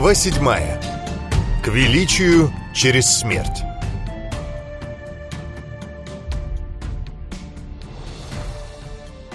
Глава седьмая. К величию через смерть.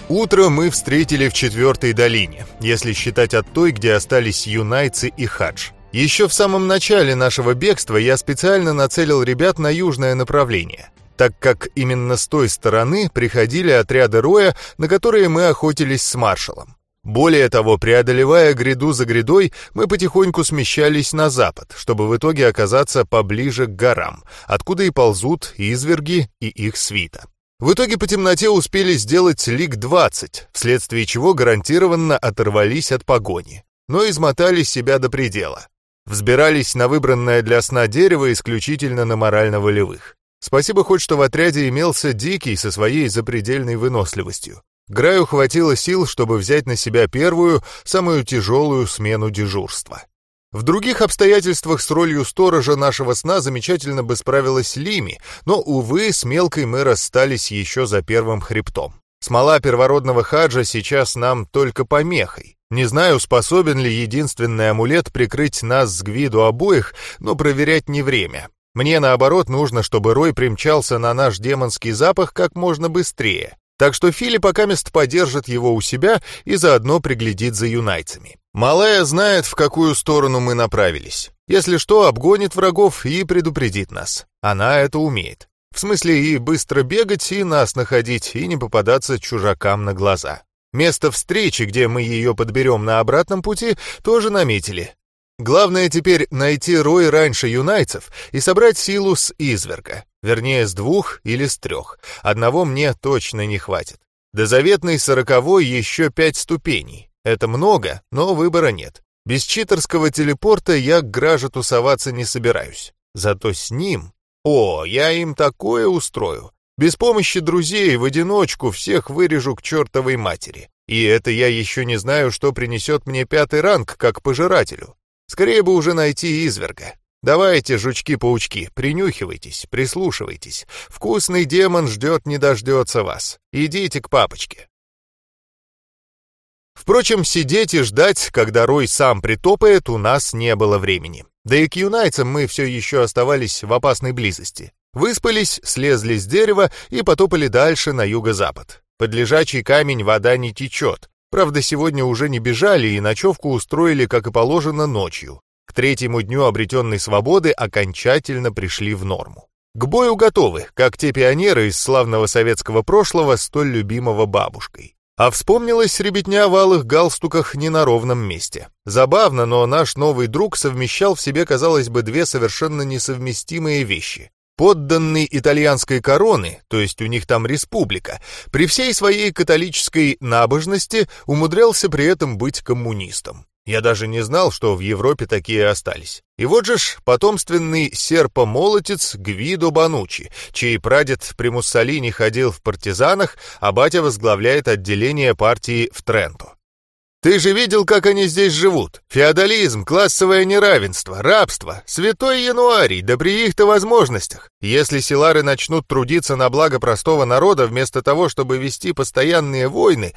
Утро мы встретили в четвертой долине, если считать от той, где остались юнайцы и хадж. Еще в самом начале нашего бегства я специально нацелил ребят на южное направление, так как именно с той стороны приходили отряды Роя, на которые мы охотились с маршалом. Более того, преодолевая гряду за грядой, мы потихоньку смещались на запад, чтобы в итоге оказаться поближе к горам, откуда и ползут изверги и их свита. В итоге по темноте успели сделать лик 20, вследствие чего гарантированно оторвались от погони, но измотали себя до предела. Взбирались на выбранное для сна дерево исключительно на морально-волевых. Спасибо хоть, что в отряде имелся Дикий со своей запредельной выносливостью. Граю хватило сил, чтобы взять на себя первую, самую тяжелую смену дежурства. В других обстоятельствах с ролью сторожа нашего сна замечательно бы справилась Лими, но, увы, с мелкой мы расстались еще за первым хребтом. Смола первородного хаджа сейчас нам только помехой. Не знаю, способен ли единственный амулет прикрыть нас с Гвиду обоих, но проверять не время. Мне, наоборот, нужно, чтобы Рой примчался на наш демонский запах как можно быстрее. Так что Фили пока мест подержит его у себя и заодно приглядит за юнайцами. Малая знает, в какую сторону мы направились. Если что, обгонит врагов и предупредит нас. Она это умеет. В смысле и быстро бегать, и нас находить, и не попадаться чужакам на глаза. Место встречи, где мы ее подберем на обратном пути, тоже наметили. Главное теперь найти рой раньше юнайцев и собрать силу с изверга. Вернее, с двух или с трех. Одного мне точно не хватит. До заветной сороковой еще пять ступеней. Это много, но выбора нет. Без читерского телепорта я к Граже тусоваться не собираюсь. Зато с ним... О, я им такое устрою. Без помощи друзей в одиночку всех вырежу к чертовой матери. И это я еще не знаю, что принесет мне пятый ранг, как пожирателю. Скорее бы уже найти изверга. Давайте, жучки-паучки, принюхивайтесь, прислушивайтесь. Вкусный демон ждет не дождется вас. Идите к папочке. Впрочем, сидеть и ждать, когда Рой сам притопает, у нас не было времени. Да и к юнайцам мы все еще оставались в опасной близости. Выспались, слезли с дерева и потопали дальше на юго-запад. Под лежачий камень вода не течет. Правда, сегодня уже не бежали и ночевку устроили, как и положено, ночью. К третьему дню обретенной свободы окончательно пришли в норму. К бою готовы, как те пионеры из славного советского прошлого, столь любимого бабушкой. А вспомнилась ребятня в алых галстуках не на ровном месте. Забавно, но наш новый друг совмещал в себе, казалось бы, две совершенно несовместимые вещи. Подданный итальянской короны, то есть у них там республика, при всей своей католической набожности умудрялся при этом быть коммунистом. Я даже не знал, что в Европе такие остались. И вот же ж потомственный серпомолотец Гвидо Банучи, чей прадед при Муссолини ходил в партизанах, а батя возглавляет отделение партии в Тренто. Ты же видел, как они здесь живут. Феодализм, классовое неравенство, рабство, святой януарий, да при их-то возможностях. Если селары начнут трудиться на благо простого народа вместо того, чтобы вести постоянные войны,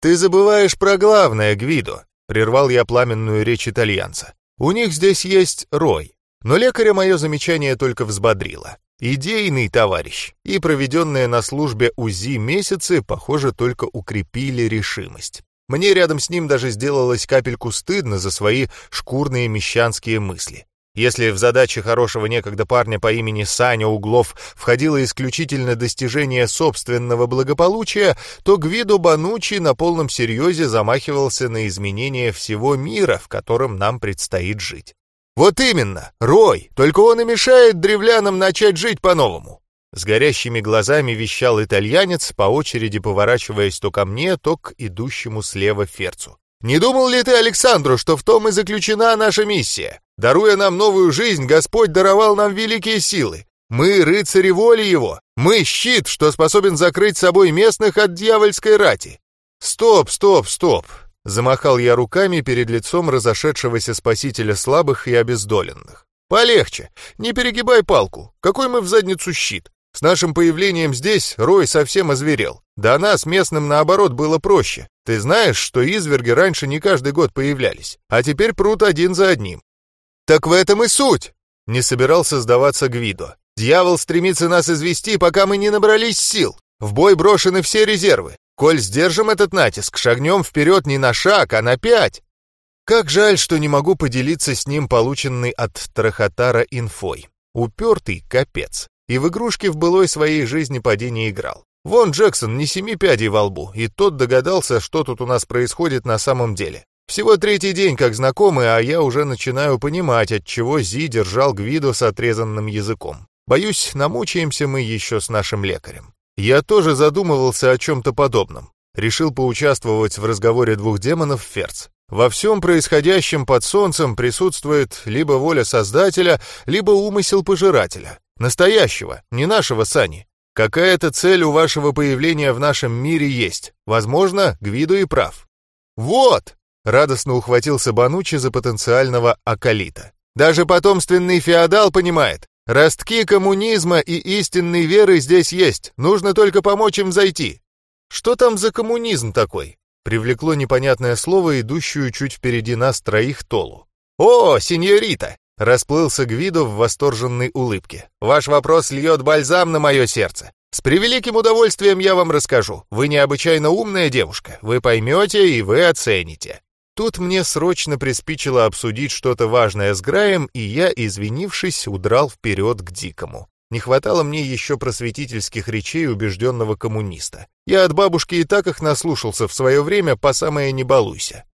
ты забываешь про главное, Гвидо. Прервал я пламенную речь итальянца. У них здесь есть рой. Но лекаря мое замечание только взбодрило. Идейный товарищ, и проведенные на службе УЗИ месяцы, похоже, только укрепили решимость. Мне рядом с ним даже сделалось капельку стыдно за свои шкурные мещанские мысли. Если в задачи хорошего некогда парня по имени Саня Углов входило исключительно достижение собственного благополучия, то Гвидо Банучи на полном серьезе замахивался на изменение всего мира, в котором нам предстоит жить. Вот именно, Рой, только он и мешает древлянам начать жить по-новому. С горящими глазами вещал итальянец, по очереди поворачиваясь то ко мне, то к идущему слева ферцу. «Не думал ли ты, Александру, что в том и заключена наша миссия? Даруя нам новую жизнь, Господь даровал нам великие силы. Мы рыцари воли Его. Мы щит, что способен закрыть собой местных от дьявольской рати. Стоп, стоп, стоп. Замахал я руками перед лицом разошедшегося спасителя слабых и обездоленных. Полегче, не перегибай палку. Какой мы в задницу щит? С нашим появлением здесь Рой совсем озверел. Да нас, местным, наоборот, было проще. Ты знаешь, что изверги раньше не каждый год появлялись, а теперь прут один за одним. Так в этом и суть! Не собирался сдаваться Гвидо. Дьявол стремится нас извести, пока мы не набрались сил. В бой брошены все резервы. Коль сдержим этот натиск, шагнем вперед не на шаг, а на пять. Как жаль, что не могу поделиться с ним полученной от Трахатара инфой. Упертый капец. И в игрушки в былой своей жизни падение играл. Вон Джексон не семи пядей во лбу, и тот догадался, что тут у нас происходит на самом деле. Всего третий день как знакомый, а я уже начинаю понимать, от чего Зи держал Гвидо с отрезанным языком. Боюсь, намучаемся мы еще с нашим лекарем. Я тоже задумывался о чем-то подобном. Решил поучаствовать в разговоре двух демонов Ферц. Во всем происходящем под солнцем присутствует либо воля Создателя, либо умысел Пожирателя. Настоящего, не нашего Сани. Какая-то цель у вашего появления в нашем мире есть. Возможно, Гвиду и прав. Вот! Радостно ухватился Банучи за потенциального акалита. Даже потомственный феодал понимает, ростки коммунизма и истинной веры здесь есть, нужно только помочь им зайти. Что там за коммунизм такой? Привлекло непонятное слово, идущую чуть впереди нас троих Толу. «О, сеньорита!» — расплылся Гвидо в восторженной улыбке. «Ваш вопрос льет бальзам на мое сердце. С превеликим удовольствием я вам расскажу. Вы необычайно умная девушка. Вы поймете и вы оцените». Тут мне срочно приспичило обсудить что-то важное с Граем, и я, извинившись, удрал вперед к Дикому. Не хватало мне еще просветительских речей убежденного коммуниста. Я от бабушки и так их наслушался в свое время, по самое не балуйся.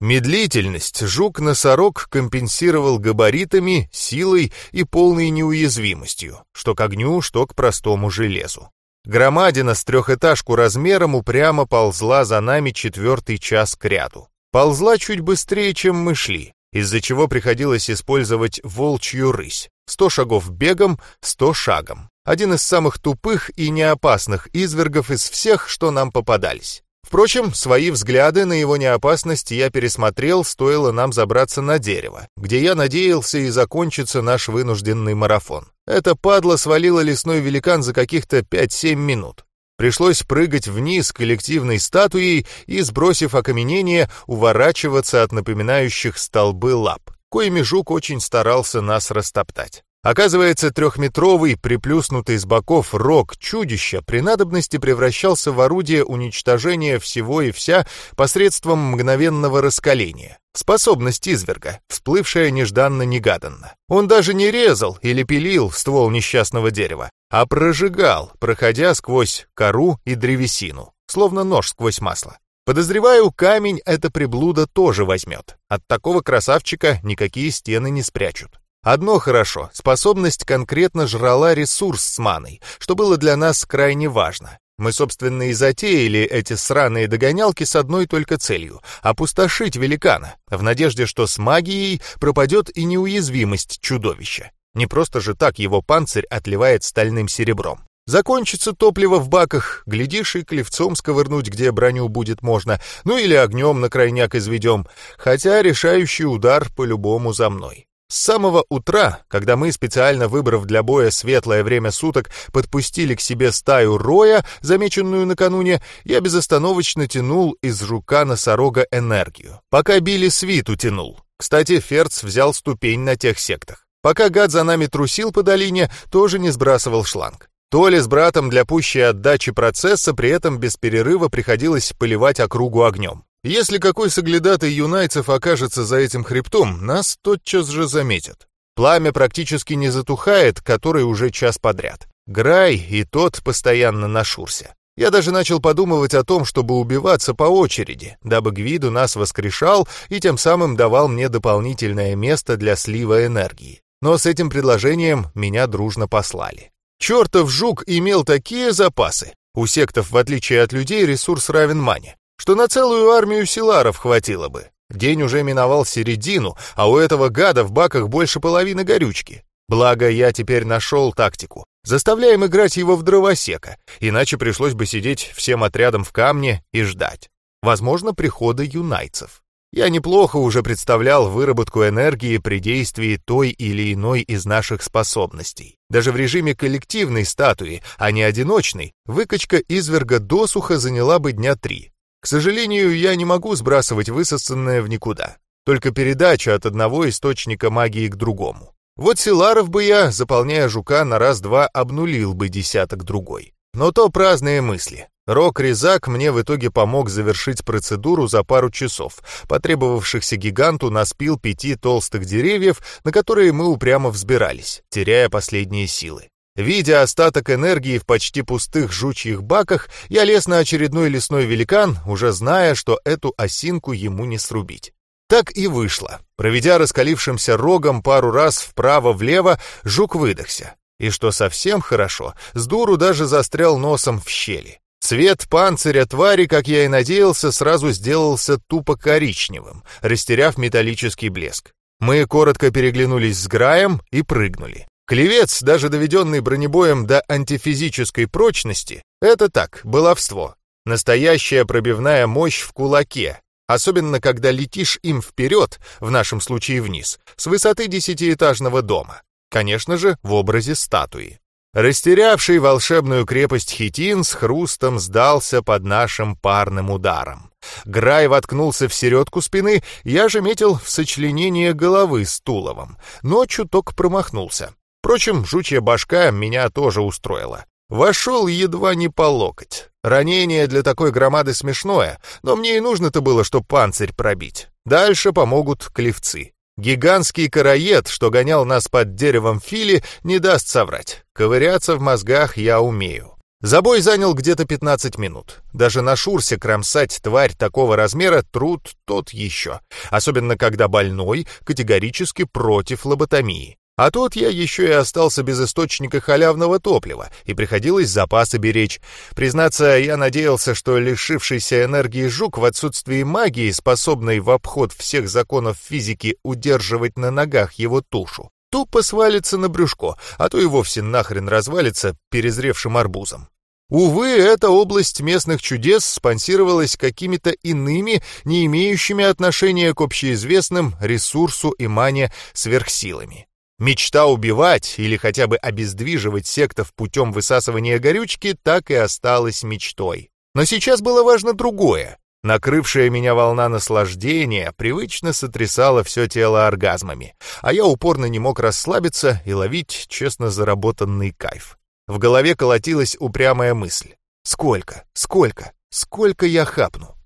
Медлительность жук-носорог компенсировал габаритами, силой и полной неуязвимостью, что к огню, что к простому железу. Громадина с трехэтажку размером упрямо ползла за нами четвертый час кряду. Ползла чуть быстрее, чем мы шли, из-за чего приходилось использовать волчью рысь. Сто шагов бегом, сто шагом. Один из самых тупых и неопасных извергов из всех, что нам попадались. Впрочем, свои взгляды на его неопасность я пересмотрел, стоило нам забраться на дерево, где я надеялся и закончится наш вынужденный марафон. Это падла свалила лесной великан за каких-то 5-7 минут. Пришлось прыгать вниз коллективной статуей и, сбросив окаменение, уворачиваться от напоминающих столбы лап коими жук очень старался нас растоптать. Оказывается, трехметровый, приплюснутый с боков рог чудища при надобности превращался в орудие уничтожения всего и вся посредством мгновенного раскаления. Способность изверга, всплывшая нежданно-негаданно. Он даже не резал или пилил ствол несчастного дерева, а прожигал, проходя сквозь кору и древесину, словно нож сквозь масло. Подозреваю, камень эта приблуда тоже возьмет. От такого красавчика никакие стены не спрячут. Одно хорошо, способность конкретно жрала ресурс с маной, что было для нас крайне важно. Мы, собственно, и затеяли эти сраные догонялки с одной только целью — опустошить великана, в надежде, что с магией пропадет и неуязвимость чудовища. Не просто же так его панцирь отливает стальным серебром. Закончится топливо в баках, глядишь, и клевцом сковырнуть, где броню будет можно, ну или огнем на крайняк изведем, хотя решающий удар по-любому за мной. С самого утра, когда мы, специально выбрав для боя светлое время суток, подпустили к себе стаю роя, замеченную накануне, я безостановочно тянул из жука-носорога энергию. Пока били свиту тянул. Кстати, Ферц взял ступень на тех сектах. Пока гад за нами трусил по долине, тоже не сбрасывал шланг. Толи с братом для пущей отдачи процесса при этом без перерыва приходилось поливать округу огнем. Если какой соглядатый юнайцев окажется за этим хребтом, нас тотчас же заметят. Пламя практически не затухает, который уже час подряд. Грай и тот постоянно на шурсе. Я даже начал подумывать о том, чтобы убиваться по очереди, дабы Гвиду нас воскрешал и тем самым давал мне дополнительное место для слива энергии. Но с этим предложением меня дружно послали. Чертов жук имел такие запасы, у сектов, в отличие от людей, ресурс равен мане, что на целую армию силаров хватило бы. День уже миновал середину, а у этого гада в баках больше половины горючки. Благо, я теперь нашел тактику. Заставляем играть его в дровосека, иначе пришлось бы сидеть всем отрядом в камне и ждать. Возможно, прихода юнайцев. Я неплохо уже представлял выработку энергии при действии той или иной из наших способностей. Даже в режиме коллективной статуи, а не одиночной, выкачка изверга досуха заняла бы дня три. К сожалению, я не могу сбрасывать высосанное в никуда. только передача от одного источника магии к другому. Вот Силаров бы я, заполняя жука, на раз-два обнулил бы десяток другой. Но то праздные мысли. Рок-резак мне в итоге помог завершить процедуру за пару часов, потребовавшихся гиганту на спил пяти толстых деревьев, на которые мы упрямо взбирались, теряя последние силы. Видя остаток энергии в почти пустых жучьих баках, я лез на очередной лесной великан, уже зная, что эту осинку ему не срубить. Так и вышло. Проведя раскалившимся рогом пару раз вправо-влево, жук выдохся. И что совсем хорошо, с дуру даже застрял носом в щели. Цвет панциря твари, как я и надеялся, сразу сделался тупо коричневым, растеряв металлический блеск. Мы коротко переглянулись с Граем и прыгнули. Клевец, даже доведенный бронебоем до антифизической прочности, это так, баловство. Настоящая пробивная мощь в кулаке, особенно когда летишь им вперед, в нашем случае вниз, с высоты десятиэтажного дома. Конечно же, в образе статуи. Растерявший волшебную крепость Хитин с хрустом сдался под нашим парным ударом. Грай воткнулся в середку спины, я же метил в сочленение головы с Туловом, но чуток промахнулся. Впрочем, жучья башка меня тоже устроила. Вошел едва не по локоть. Ранение для такой громады смешное, но мне и нужно-то было, чтоб панцирь пробить. Дальше помогут клевцы. Гигантский караед, что гонял нас под деревом Фили, не даст соврать. Ковыряться в мозгах я умею. Забой занял где-то 15 минут. Даже на шурсе кромсать тварь такого размера труд тот еще. Особенно когда больной категорически против лоботомии. А тут я еще и остался без источника халявного топлива, и приходилось запасы беречь. Признаться, я надеялся, что лишившийся энергии жук в отсутствии магии, способный в обход всех законов физики удерживать на ногах его тушу, тупо свалится на брюшко, а то и вовсе нахрен развалится перезревшим арбузом. Увы, эта область местных чудес спонсировалась какими-то иными, не имеющими отношения к общеизвестным ресурсу и мане сверхсилами. Мечта убивать или хотя бы обездвиживать сектов путем высасывания горючки так и осталась мечтой. Но сейчас было важно другое. Накрывшая меня волна наслаждения привычно сотрясала все тело оргазмами, а я упорно не мог расслабиться и ловить честно заработанный кайф. В голове колотилась упрямая мысль. Сколько, сколько, сколько я хапну?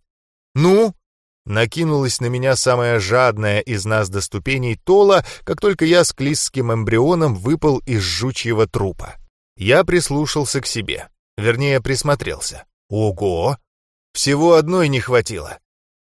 Ну, Накинулась на меня самая жадная из нас до ступеней Тола, как только я с клисским эмбрионом выпал из жучьего трупа. Я прислушался к себе, вернее, присмотрелся. Ого! Всего одной не хватило.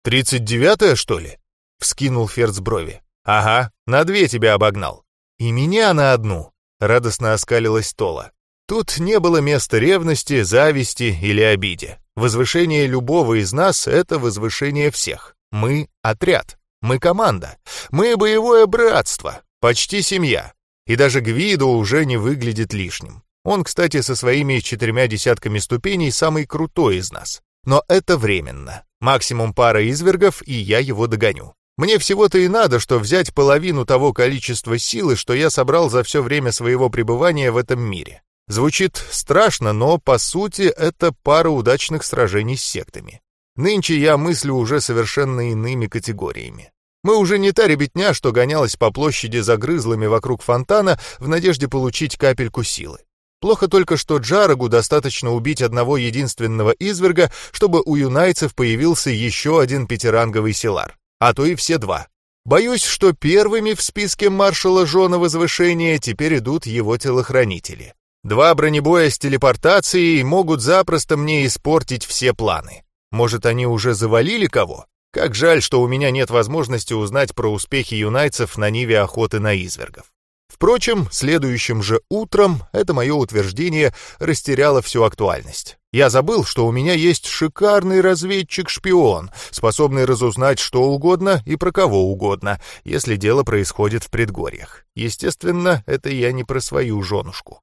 «Тридцать девятая, что ли?» — вскинул Ферц брови. «Ага, на две тебя обогнал». «И меня на одну», — радостно оскалилась Тола. Тут не было места ревности, зависти или обиде. Возвышение любого из нас — это возвышение всех. Мы — отряд, мы — команда, мы — боевое братство, почти семья. И даже Гвидо уже не выглядит лишним. Он, кстати, со своими четырьмя десятками ступеней самый крутой из нас. Но это временно. Максимум пара извергов, и я его догоню. Мне всего-то и надо, что взять половину того количества силы, что я собрал за все время своего пребывания в этом мире. Звучит страшно, но по сути это пара удачных сражений с сектами. Нынче я мыслю уже совершенно иными категориями. Мы уже не та ребятня, что гонялась по площади за грызлами вокруг фонтана в надежде получить капельку силы. Плохо только, что Джарагу достаточно убить одного единственного изверга, чтобы у юнайцев появился еще один пятиранговый силар, а то и все два. Боюсь, что первыми в списке маршала Жона Возвышения теперь идут его телохранители. Два бронебоя с телепортацией могут запросто мне испортить все планы. Может, они уже завалили кого? Как жаль, что у меня нет возможности узнать про успехи юнайцев на ниве охоты на извергов. Впрочем, следующим же утром это мое утверждение растеряло всю актуальность. Я забыл, что у меня есть шикарный разведчик-шпион, способный разузнать что угодно и про кого угодно, если дело происходит в предгорьях. Естественно, это я не про свою женушку.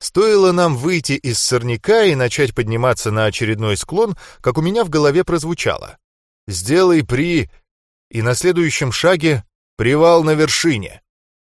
Стоило нам выйти из сорняка и начать подниматься на очередной склон, как у меня в голове прозвучало. «Сделай при...» И на следующем шаге «Привал на вершине».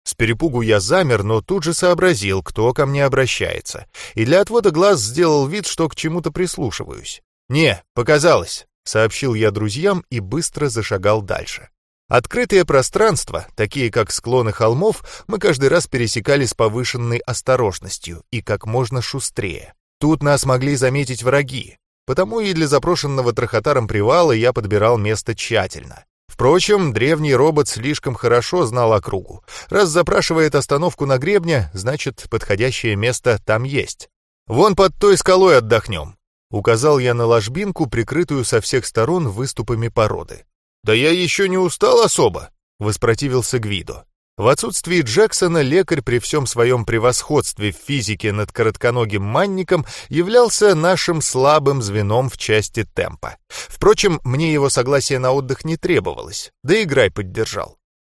С перепугу я замер, но тут же сообразил, кто ко мне обращается, и для отвода глаз сделал вид, что к чему-то прислушиваюсь. «Не, показалось. — сообщил я друзьям и быстро зашагал дальше. Открытые пространства, такие как склоны холмов, мы каждый раз пересекали с повышенной осторожностью и как можно шустрее. Тут нас могли заметить враги, потому и для запрошенного трохотаром привала я подбирал место тщательно. Впрочем, древний робот слишком хорошо знал округу. Раз запрашивает остановку на гребне, значит, подходящее место там есть. «Вон под той скалой отдохнем», — указал я на ложбинку, прикрытую со всех сторон выступами породы. «Да я еще не устал особо», — воспротивился Гвидо. В отсутствии Джексона лекарь при всем своем превосходстве в физике над коротконогим манником являлся нашим слабым звеном в части темпа. Впрочем, мне его согласия на отдых не требовалось, да и Грай поддержал.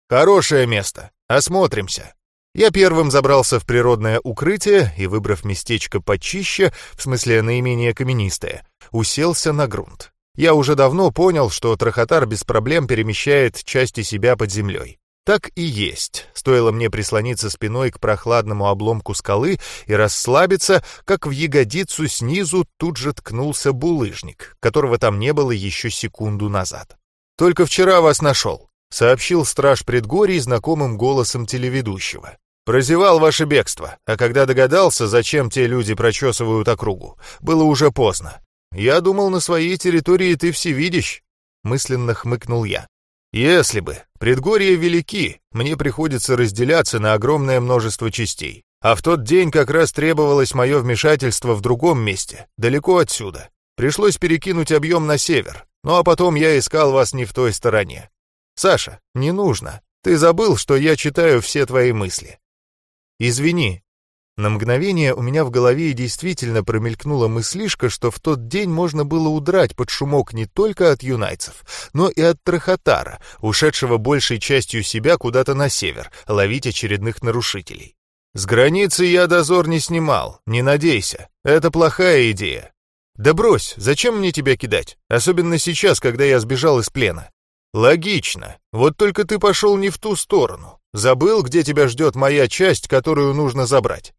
«Хорошее место, осмотримся». Я первым забрался в природное укрытие и, выбрав местечко почище, в смысле наименее каменистое, уселся на грунт. Я уже давно понял, что трохотар без проблем перемещает части себя под землей. Так и есть. Стоило мне прислониться спиной к прохладному обломку скалы и расслабиться, как в ягодицу снизу тут же ткнулся булыжник, которого там не было еще секунду назад. «Только вчера вас нашел», — сообщил страж предгорий знакомым голосом телеведущего. «Прозевал ваше бегство, а когда догадался, зачем те люди прочесывают округу, было уже поздно. «Я думал, на своей территории ты всевидящ», — мысленно хмыкнул я. «Если бы. Предгорья велики, мне приходится разделяться на огромное множество частей. А в тот день как раз требовалось мое вмешательство в другом месте, далеко отсюда. Пришлось перекинуть объем на север. Ну а потом я искал вас не в той стороне. Саша, не нужно. Ты забыл, что я читаю все твои мысли. Извини, на мгновение у меня в голове действительно промелькнула мыслишка, что в тот день можно было удрать под шумок не только от юнайцев, но и от Трахотара, ушедшего большей частью себя куда-то на север, ловить очередных нарушителей. «С границы я дозор не снимал, не надейся, это плохая идея». «Да брось, зачем мне тебя кидать, особенно сейчас, когда я сбежал из плена?» «Логично, вот только ты пошел не в ту сторону. Забыл, где тебя ждет моя часть, которую нужно забрать.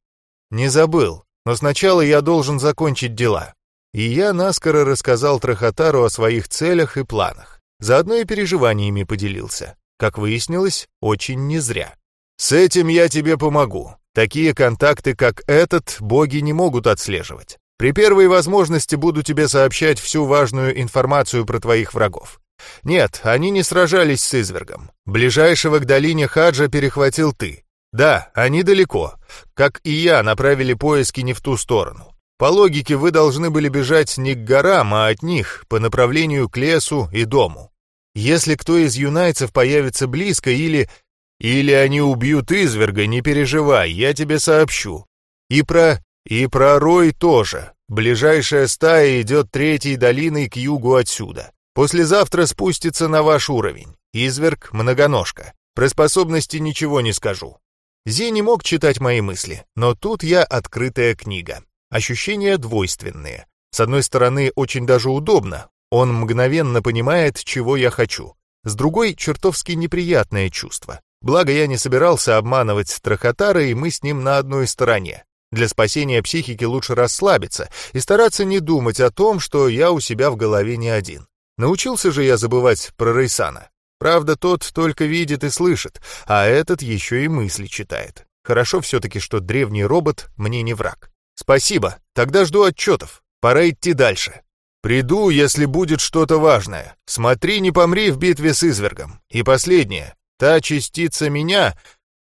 Не забыл, но сначала я должен закончить дела. И я наскоро рассказал Трахотару о своих целях и планах. Заодно и переживаниями поделился. Как выяснилось, очень не зря. С этим я тебе помогу. Такие контакты, как этот, боги не могут отслеживать. При первой возможности буду тебе сообщать всю важную информацию про твоих врагов. Нет, они не сражались с извергом. Ближайшего к долине Хаджа перехватил ты. Да, они далеко. Как и я, направили поиски не в ту сторону. По логике, вы должны были бежать не к горам, а от них, по направлению к лесу и дому. Если кто из юнайцев появится близко или... Или они убьют изверга, не переживай, я тебе сообщу. И про... и про Рой тоже. Ближайшая стая идет третьей долиной к югу отсюда. Послезавтра спустится на ваш уровень. Изверг — многоножка. Про способности ничего не скажу. Зи не мог читать мои мысли, но тут я открытая книга. Ощущения двойственные. С одной стороны, очень даже удобно. Он мгновенно понимает, чего я хочу. С другой, чертовски неприятное чувство. Благо, я не собирался обманывать Страхотара, и мы с ним на одной стороне. Для спасения психики лучше расслабиться и стараться не думать о том, что я у себя в голове не один. Научился же я забывать про Рейсана. Правда, тот только видит и слышит, а этот еще и мысли читает. Хорошо все-таки, что древний робот мне не враг. Спасибо, тогда жду отчетов. Пора идти дальше. Приду, если будет что-то важное. Смотри, не помри в битве с извергом. И последнее. Та частица меня,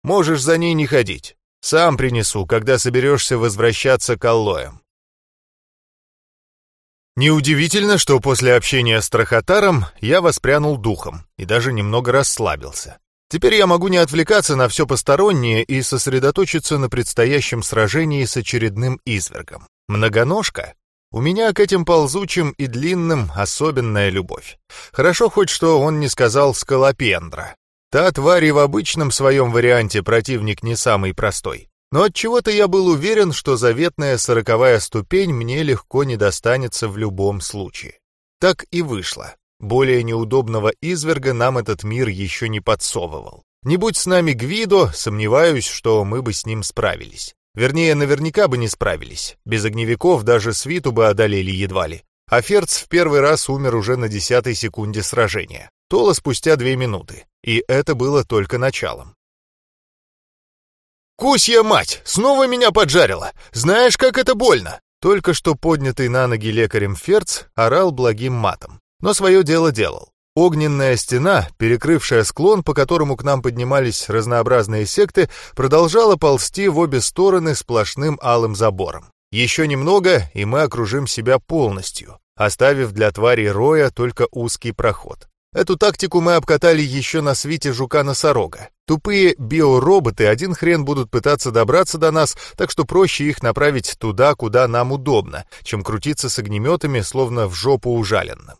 можешь за ней не ходить. Сам принесу, когда соберешься возвращаться к аллоям. Неудивительно, что после общения с Трахотаром я воспрянул духом и даже немного расслабился. Теперь я могу не отвлекаться на все постороннее и сосредоточиться на предстоящем сражении с очередным извергом. Многоножка? У меня к этим ползучим и длинным особенная любовь. Хорошо хоть что он не сказал скалопендра. Та тварь в обычном своем варианте противник не самый простой. Но от чего то я был уверен, что заветная сороковая ступень мне легко не достанется в любом случае. Так и вышло. Более неудобного изверга нам этот мир еще не подсовывал. Не будь с нами Гвидо, сомневаюсь, что мы бы с ним справились. Вернее, наверняка бы не справились. Без огневиков даже свиту бы одолели едва ли. а Ферц в первый раз умер уже на десятой секунде сражения. Тола спустя две минуты. И это было только началом. «Кусья мать! Снова меня поджарила! Знаешь, как это больно!» Только что поднятый на ноги лекарем Ферц орал благим матом, но свое дело делал. Огненная стена, перекрывшая склон, по которому к нам поднимались разнообразные секты, продолжала ползти в обе стороны сплошным алым забором. Еще немного, и мы окружим себя полностью, оставив для тварей роя только узкий проход. Эту тактику мы обкатали еще на свите жука-носорога. Тупые биороботы один хрен будут пытаться добраться до нас, так что проще их направить туда, куда нам удобно, чем крутиться с огнеметами, словно в жопу ужаленным.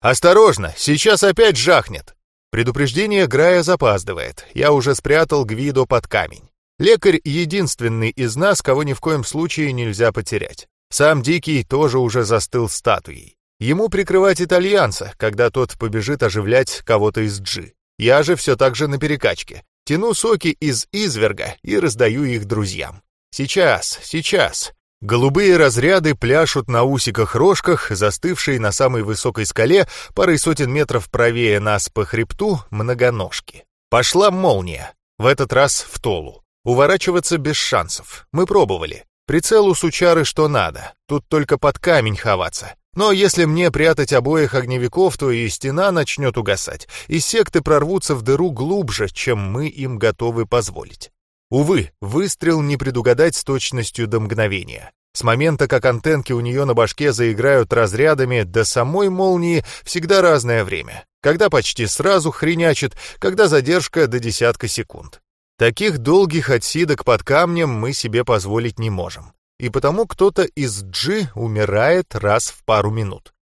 «Осторожно, сейчас опять жахнет!» Предупреждение Грая запаздывает. Я уже спрятал Гвидо под камень. Лекарь — единственный из нас, кого ни в коем случае нельзя потерять. Сам Дикий тоже уже застыл статуей. Ему прикрывать итальянца, когда тот побежит оживлять кого-то из Джи. Я же все так же на перекачке. Тяну соки из изверга и раздаю их друзьям. Сейчас, сейчас. Голубые разряды пляшут на усиках-рожках, застывшие на самой высокой скале, парой сотен метров правее нас по хребту, многоножки. Пошла молния. В этот раз в толу. Уворачиваться без шансов. Мы пробовали. Прицел у сучары что надо. Тут только под камень ховаться. Но если мне прятать обоих огневиков, то и стена начнет угасать, и секты прорвутся в дыру глубже, чем мы им готовы позволить. Увы, выстрел не предугадать с точностью до мгновения. С момента, как антенки у нее на башке заиграют разрядами, до самой молнии всегда разное время. Когда почти сразу хренячит, когда задержка до десятка секунд. Таких долгих отсидок под камнем мы себе позволить не можем. И потому кто-то из Джи умирает раз в пару минут.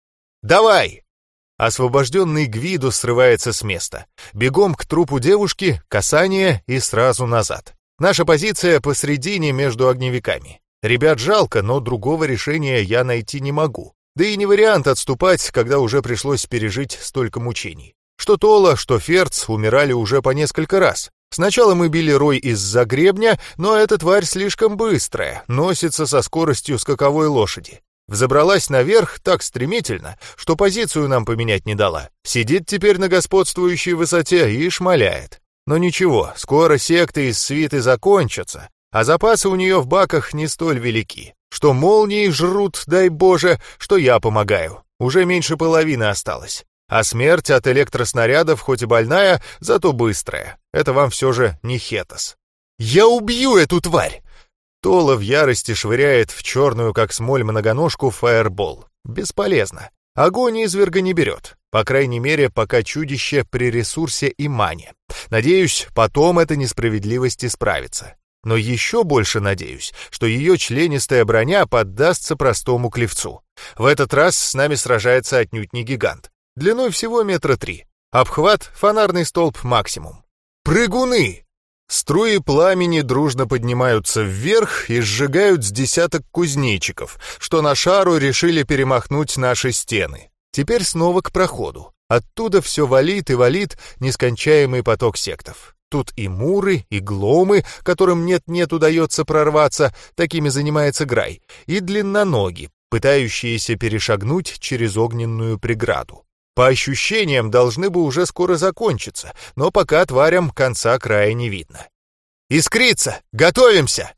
«Давай!» Освобожденный Гвиду срывается с места. Бегом к трупу девушки, касание и сразу назад. Наша позиция посредине между огневиками. Ребят жалко, но другого решения я найти не могу. Да и не вариант отступать, когда уже пришлось пережить столько мучений. Что Тола, что Ферц умирали уже по несколько раз. Сначала мы били рой из-за гребня, но эта тварь слишком быстрая, носится со скоростью скаковой лошади. Взобралась наверх так стремительно, что позицию нам поменять не дала. Сидит теперь на господствующей высоте и шмаляет. Но ничего, скоро секты из свиты закончатся, а запасы у нее в баках не столь велики. Что молнии жрут, дай боже, что я помогаю. Уже меньше половины осталось. А смерть от электроснарядов хоть и больная, зато быстрая. Это вам все же не хетос. «Я убью эту тварь!» Тола в ярости швыряет в черную, как смоль, многоножку фаербол. Бесполезно. Огонь изверга не берет. По крайней мере, пока чудище при ресурсе и мане. Надеюсь, потом эта несправедливость исправится. Но еще больше надеюсь, что ее членистая броня поддастся простому клевцу. В этот раз с нами сражается отнюдь не гигант. Длиной всего метра три. Обхват — фонарный столб максимум. Прыгуны! Струи пламени дружно поднимаются вверх и сжигают с десяток кузнечиков, что на шару решили перемахнуть наши стены. Теперь снова к проходу. Оттуда все валит и валит нескончаемый поток сектов. Тут и муры, и гломы, которым нет-нет удается прорваться, такими занимается Грай, и длинноноги, пытающиеся перешагнуть через огненную преграду. По ощущениям, должны бы уже скоро закончиться, но пока тварям конца края не видно. «Искриться! Готовимся!»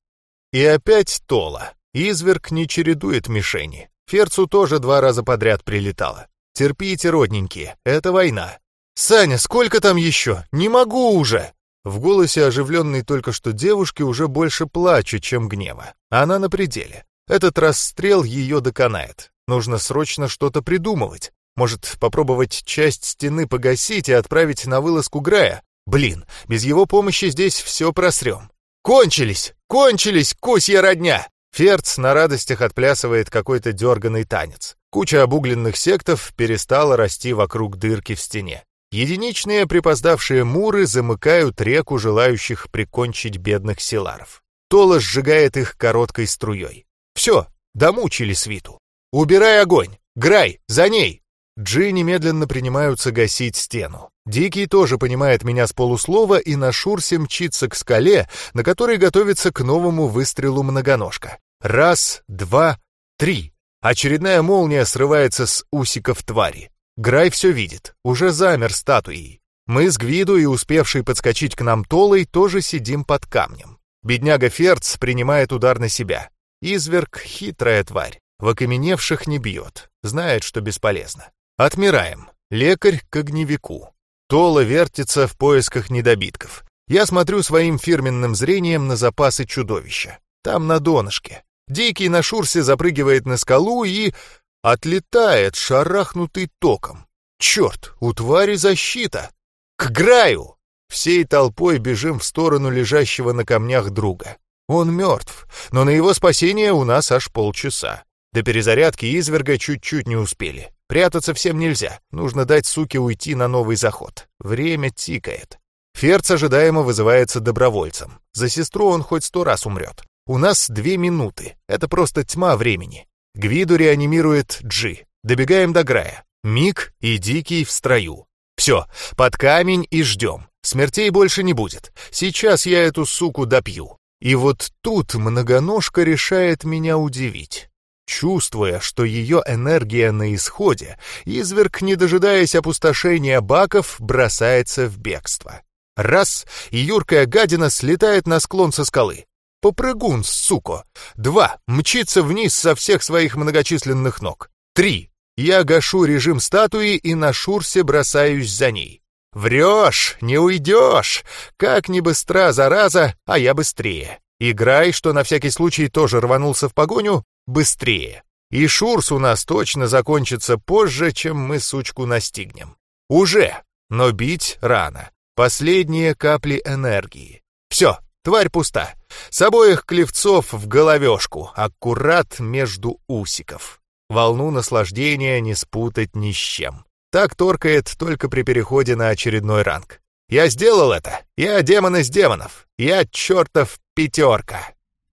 И опять Тола. Изверг не чередует мишени. Ферцу тоже два раза подряд прилетало. Терпите, родненькие, это война. «Саня, сколько там еще? Не могу уже!» В голосе оживленной только что девушки уже больше плача, чем гнева. Она на пределе. Этот расстрел ее доконает. Нужно срочно что-то придумывать. Может, попробовать часть стены погасить и отправить на вылазку Грая? Блин, без его помощи здесь все просрем. Кончились! Кончились, кусья родня! Ферц на радостях отплясывает какой-то дерганый танец. Куча обугленных сектов перестала расти вокруг дырки в стене. Единичные припоздавшие муры замыкают реку желающих прикончить бедных силаров. Тола сжигает их короткой струей. Все, домучили свиту. Убирай огонь! Грай, за ней! Джи немедленно принимаются гасить стену. Дикий тоже понимает меня с полуслова и на шурсе мчится к скале, на которой готовится к новому выстрелу многоножка. Раз, два, три. Очередная молния срывается с усиков твари. Грай все видит, уже замер статуей. Мы с Гвиду и успевший подскочить к нам Толой тоже сидим под камнем. Бедняга Ферц принимает удар на себя. Изверг — хитрая тварь. В окаменевших не бьет. Знает, что бесполезно. Отмираем. Лекарь к огневику. Тола вертится в поисках недобитков. Я смотрю своим фирменным зрением на запасы чудовища. Там на донышке. Дикий на шурсе запрыгивает на скалу и... Отлетает, шарахнутый током. Черт, у твари защита. К Граю! Всей толпой бежим в сторону лежащего на камнях друга. Он мертв, но на его спасение у нас аж полчаса. До перезарядки изверга чуть-чуть не успели. Прятаться всем нельзя. Нужно дать суке уйти на новый заход. Время тикает. Ферц ожидаемо вызывается добровольцем. За сестру он хоть сто раз умрет. У нас две минуты. Это просто тьма времени. Гвиду реанимирует Джи. Добегаем до Грая. Миг и Дикий в строю. Все, под камень и ждем. Смертей больше не будет. Сейчас я эту суку допью. И вот тут многоножка решает меня удивить. Чувствуя, что ее энергия на исходе, изверг, не дожидаясь опустошения баков, бросается в бегство. Раз, и юркая гадина слетает на склон со скалы. Попрыгун, суко. Два, мчится вниз со всех своих многочисленных ног. Три, я гашу режим статуи и на шурсе бросаюсь за ней. Врешь, не уйдешь. Как ни быстра, зараза, а я быстрее. Играй, что на всякий случай тоже рванулся в погоню, быстрее. И шурс у нас точно закончится позже, чем мы сучку настигнем. Уже, но бить рано. Последние капли энергии. Все, тварь пуста. С обоих клевцов в головешку, аккурат между усиков. Волну наслаждения не спутать ни с чем. Так торкает только при переходе на очередной ранг. Я сделал это. Я демон из демонов. Я чертов пятерка.